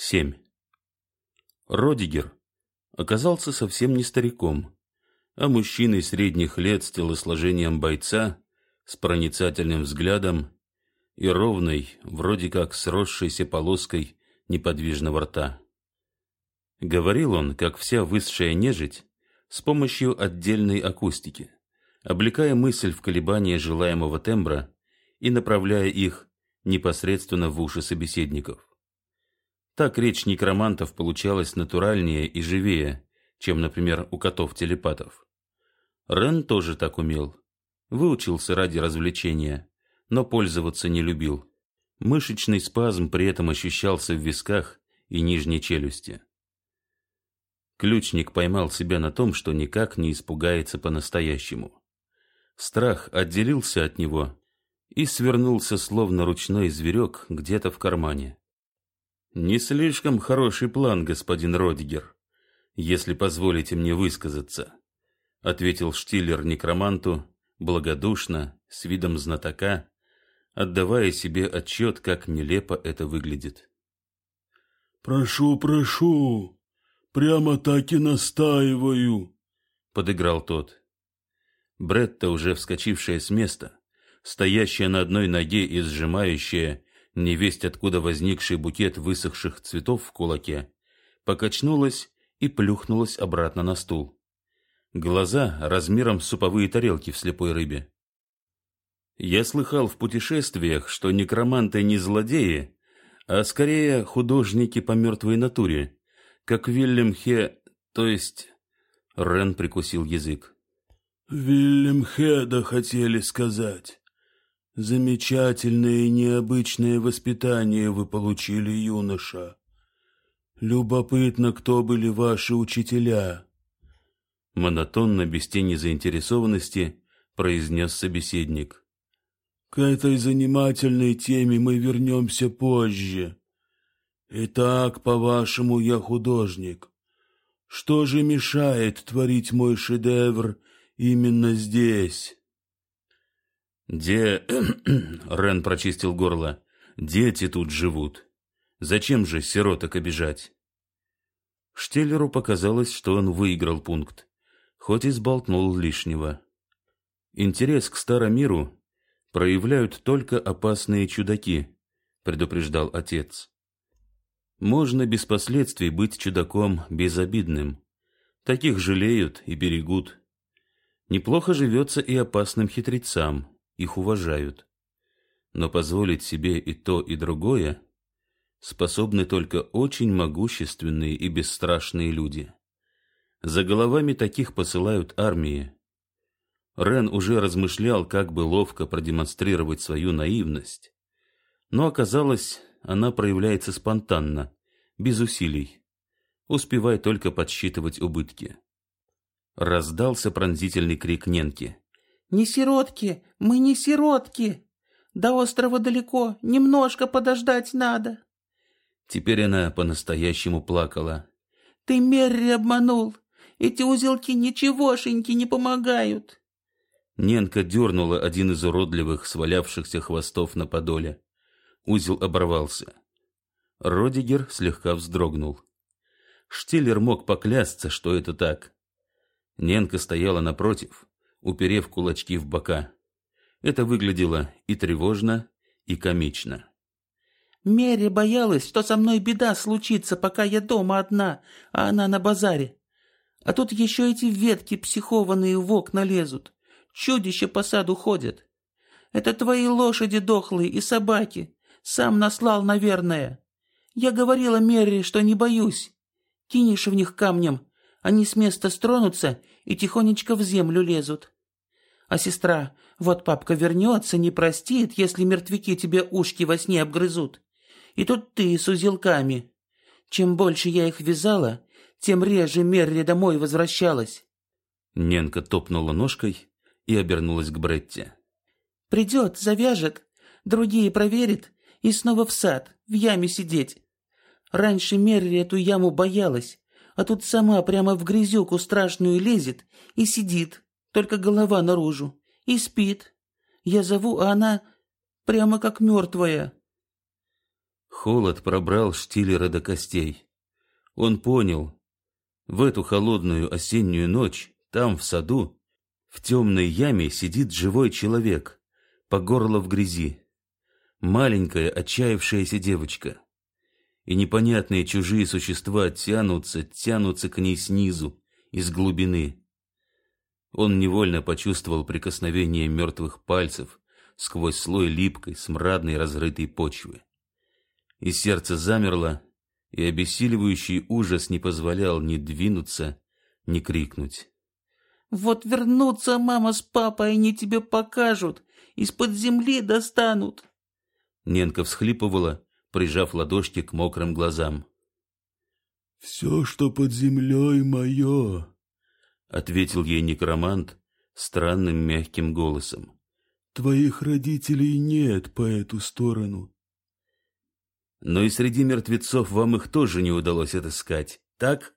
7. Родигер оказался совсем не стариком, а мужчиной средних лет с телосложением бойца, с проницательным взглядом и ровной, вроде как сросшейся полоской неподвижного рта. Говорил он, как вся высшая нежить, с помощью отдельной акустики, облекая мысль в колебания желаемого тембра и направляя их непосредственно в уши собеседников. Так речь некромантов получалась натуральнее и живее, чем, например, у котов-телепатов. Рен тоже так умел. Выучился ради развлечения, но пользоваться не любил. Мышечный спазм при этом ощущался в висках и нижней челюсти. Ключник поймал себя на том, что никак не испугается по-настоящему. Страх отделился от него и свернулся, словно ручной зверек, где-то в кармане. Не слишком хороший план, господин Родигер, если позволите мне высказаться, ответил Штиллер некроманту благодушно, с видом знатока, отдавая себе отчет, как нелепо это выглядит. Прошу, прошу, прямо так и настаиваю, подыграл тот. Бретта, уже вскочившая с места, стоящая на одной ноге и сжимающая невесть откуда возникший букет высохших цветов в кулаке, покачнулась и плюхнулась обратно на стул. Глаза размером с суповые тарелки в слепой рыбе. Я слыхал в путешествиях, что некроманты не злодеи, а скорее художники по мертвой натуре, как Вильям Хе, то есть... Рен прикусил язык. Вильям Хеда хотели сказать. Замечательное и необычное воспитание вы получили, юноша. Любопытно, кто были ваши учителя. Монотонно, без тени заинтересованности, произнес собеседник. К этой занимательной теме мы вернемся позже. Итак, по-вашему, я художник. Что же мешает творить мой шедевр именно здесь? Де... Рен прочистил горло. Дети тут живут. Зачем же сироток обижать? Штеллеру показалось, что он выиграл пункт, хоть и сболтнул лишнего. Интерес к старомиру проявляют только опасные чудаки, предупреждал отец. Можно без последствий быть чудаком безобидным. Таких жалеют и берегут. Неплохо живется и опасным хитрецам их уважают. Но позволить себе и то, и другое способны только очень могущественные и бесстрашные люди. За головами таких посылают армии. Рен уже размышлял, как бы ловко продемонстрировать свою наивность, но оказалось, она проявляется спонтанно, без усилий. Успевай только подсчитывать убытки. Раздался пронзительный крик Ненки. Не сиротки, мы не сиротки. До острова далеко, немножко подождать надо. Теперь она по-настоящему плакала. Ты Мерри обманул. Эти узелки ничегошеньки не помогают. Ненка дернула один из уродливых свалявшихся хвостов на подоле. Узел оборвался. Родигер слегка вздрогнул. Штиллер мог поклясться, что это так. Ненка стояла напротив, уперев кулачки в бока. Это выглядело и тревожно, и комично. Мерри боялась, что со мной беда случится, пока я дома одна, а она на базаре. А тут еще эти ветки психованные в окна лезут. Чудища по саду ходят. Это твои лошади дохлые и собаки. Сам наслал, наверное. Я говорила Мерри, что не боюсь. Кинешь в них камнем, они с места стронутся и тихонечко в землю лезут. А сестра, вот папка вернется, не простит, если мертвяки тебе ушки во сне обгрызут. И тут ты с узелками. Чем больше я их вязала, тем реже Мерри домой возвращалась. Ненка топнула ножкой и обернулась к Бретте. Придет, завяжет, другие проверит и снова в сад, в яме сидеть. Раньше Мерри эту яму боялась, а тут сама прямо в грязюку страшную лезет и сидит, только голова наружу, и спит. Я зову, а она прямо как мертвая. Холод пробрал Штиллера до костей. Он понял, в эту холодную осеннюю ночь, там, в саду, в темной яме сидит живой человек, по горло в грязи. Маленькая, отчаявшаяся девочка. И непонятные чужие существа тянутся, тянутся к ней снизу, из глубины. Он невольно почувствовал прикосновение мертвых пальцев сквозь слой липкой, смрадной, разрытой почвы. И сердце замерло, и обессиливающий ужас не позволял ни двинуться, ни крикнуть. «Вот вернутся мама с папой, они тебе покажут, из-под земли достанут!» Ненка всхлипывала, прижав ладошки к мокрым глазам. «Все, что под землей, мое!» — ответил ей некромант странным мягким голосом. «Твоих родителей нет по эту сторону». «Но и среди мертвецов вам их тоже не удалось отыскать, так?»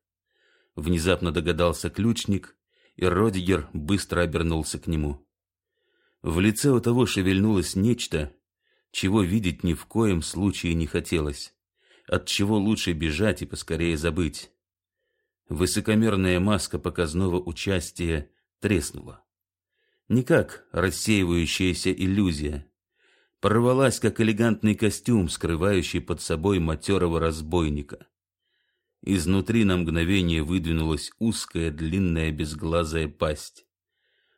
Внезапно догадался ключник, и Родигер быстро обернулся к нему. В лице у того шевельнулось нечто, чего видеть ни в коем случае не хотелось, от чего лучше бежать и поскорее забыть. Высокомерная маска показного участия треснула. Не как рассеивающаяся иллюзия. Порвалась, как элегантный костюм, скрывающий под собой матерого разбойника. Изнутри на мгновение выдвинулась узкая, длинная, безглазая пасть.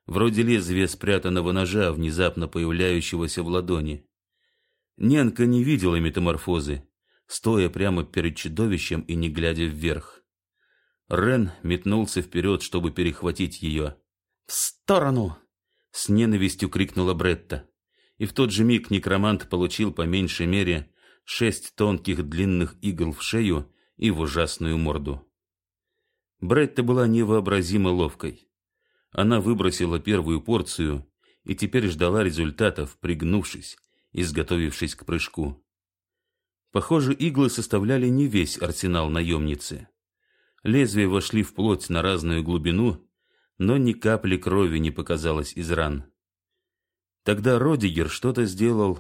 Вроде лезвия спрятанного ножа, внезапно появляющегося в ладони. Ненка не видела метаморфозы, стоя прямо перед чудовищем и не глядя вверх. Рен метнулся вперед, чтобы перехватить ее. «В сторону!» — с ненавистью крикнула Бретта. И в тот же миг некромант получил по меньшей мере шесть тонких длинных игл в шею и в ужасную морду. Бретта была невообразимо ловкой. Она выбросила первую порцию и теперь ждала результатов, пригнувшись, изготовившись к прыжку. Похоже, иглы составляли не весь арсенал наемницы. Лезвия вошли в плоть на разную глубину, но ни капли крови не показалось из ран. Тогда Родигер что-то сделал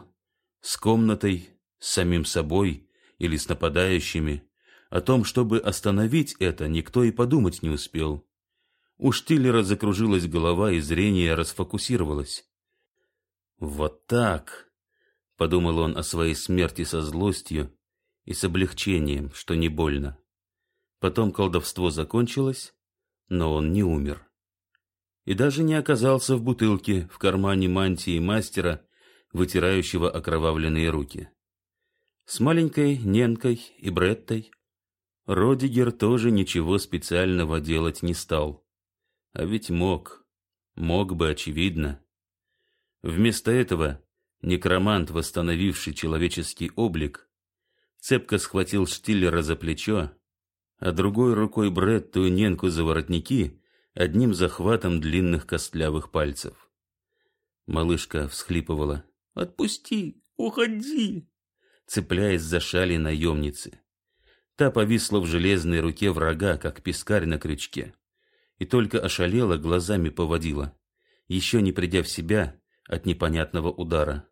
с комнатой, с самим собой или с нападающими. О том, чтобы остановить это, никто и подумать не успел. У Штиллера закружилась голова, и зрение расфокусировалось. «Вот так!» — подумал он о своей смерти со злостью и с облегчением, что не больно. Потом колдовство закончилось, но он не умер. И даже не оказался в бутылке в кармане мантии мастера, вытирающего окровавленные руки. С маленькой Ненкой и Бреттой Родигер тоже ничего специального делать не стал. А ведь мог, мог бы, очевидно. Вместо этого некромант, восстановивший человеческий облик, цепко схватил Штиллера за плечо а другой рукой Бретту и Ненку за воротники одним захватом длинных костлявых пальцев. Малышка всхлипывала. «Отпусти! Уходи!» цепляясь за шали наемницы. Та повисла в железной руке врага, как пескарь на крючке, и только ошалела, глазами поводила, еще не придя в себя от непонятного удара.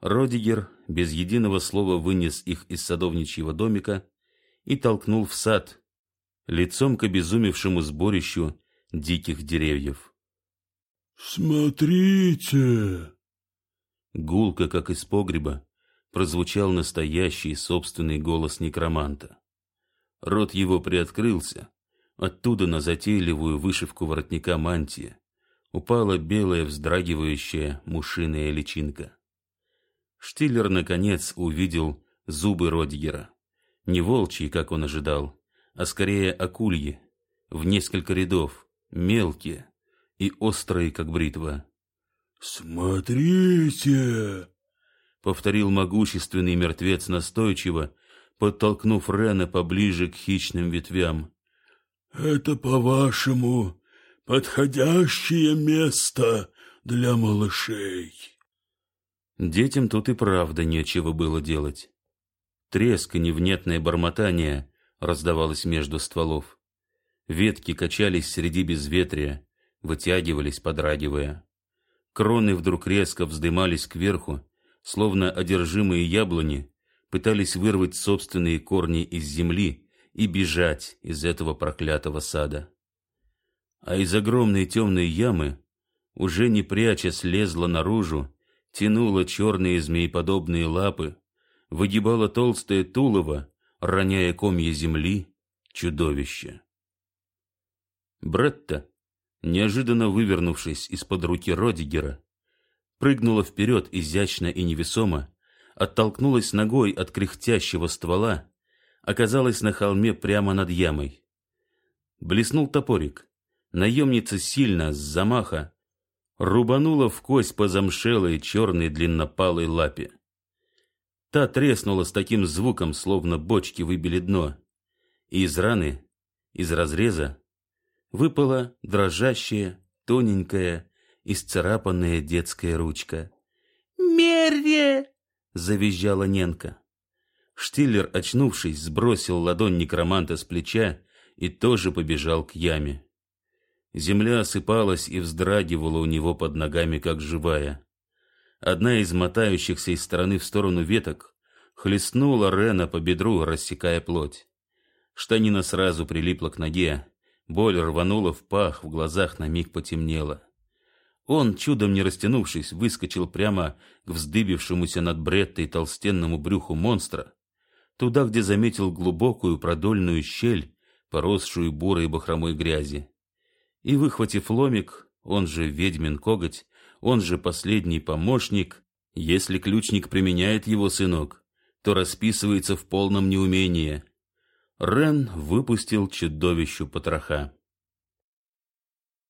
Родигер без единого слова вынес их из садовничьего домика и толкнул в сад, лицом к обезумевшему сборищу диких деревьев. «Смотрите!» Гулко, как из погреба, прозвучал настоящий собственный голос некроманта. Рот его приоткрылся, оттуда на затейливую вышивку воротника мантии упала белая вздрагивающая мушиная личинка. Штиллер, наконец, увидел зубы Родигера. Не волчьи, как он ожидал, а скорее акульи, в несколько рядов, мелкие и острые, как бритва. «Смотрите!» — повторил могущественный мертвец настойчиво, подтолкнув Рена поближе к хищным ветвям. «Это, по-вашему, подходящее место для малышей?» Детям тут и правда нечего было делать. Треск и невнятное бормотание раздавалось между стволов. Ветки качались среди безветрия, вытягивались, подрагивая. Кроны вдруг резко вздымались кверху, словно одержимые яблони, пытались вырвать собственные корни из земли и бежать из этого проклятого сада. А из огромной темной ямы, уже не прячась, лезла наружу, тянула черные змееподобные лапы, выгибала толстое тулово, роняя комья земли, чудовище. Бретта, неожиданно вывернувшись из-под руки Родигера, прыгнула вперед изящно и невесомо, оттолкнулась ногой от кряхтящего ствола, оказалась на холме прямо над ямой. Блеснул топорик. Наемница сильно, с замаха, рубанула в кость по замшелой черной длиннопалой лапе. Та треснула с таким звуком, словно бочки выбили дно, и из раны, из разреза, выпала дрожащая, тоненькая, исцарапанная детская ручка. «Мерри!» — завизжала Ненка. Штиллер, очнувшись, сбросил ладонь некроманта с плеча и тоже побежал к яме. Земля осыпалась и вздрагивала у него под ногами, как живая. Одна из мотающихся из стороны в сторону веток хлестнула Рена по бедру, рассекая плоть. Штанина сразу прилипла к ноге, боль рванула в пах, в глазах на миг потемнело. Он, чудом не растянувшись, выскочил прямо к вздыбившемуся над Бреттой толстенному брюху монстра, туда, где заметил глубокую продольную щель, поросшую бурой бахромой грязи. И, выхватив ломик, он же ведьмин коготь, он же последний помощник, если ключник применяет его сынок, то расписывается в полном неумении. Рен выпустил чудовищу потроха.